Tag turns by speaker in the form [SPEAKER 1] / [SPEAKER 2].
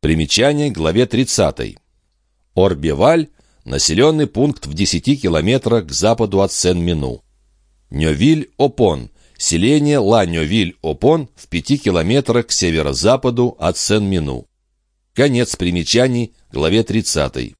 [SPEAKER 1] Примечание к главе 30. Орбеваль – населенный пункт в 10 километрах к западу от Сен-Мину. Нёвиль-Опон – селение Ла-Нёвиль-Опон в 5 километрах к северо-западу от Сен-Мину. Конец примечаний, главе 30.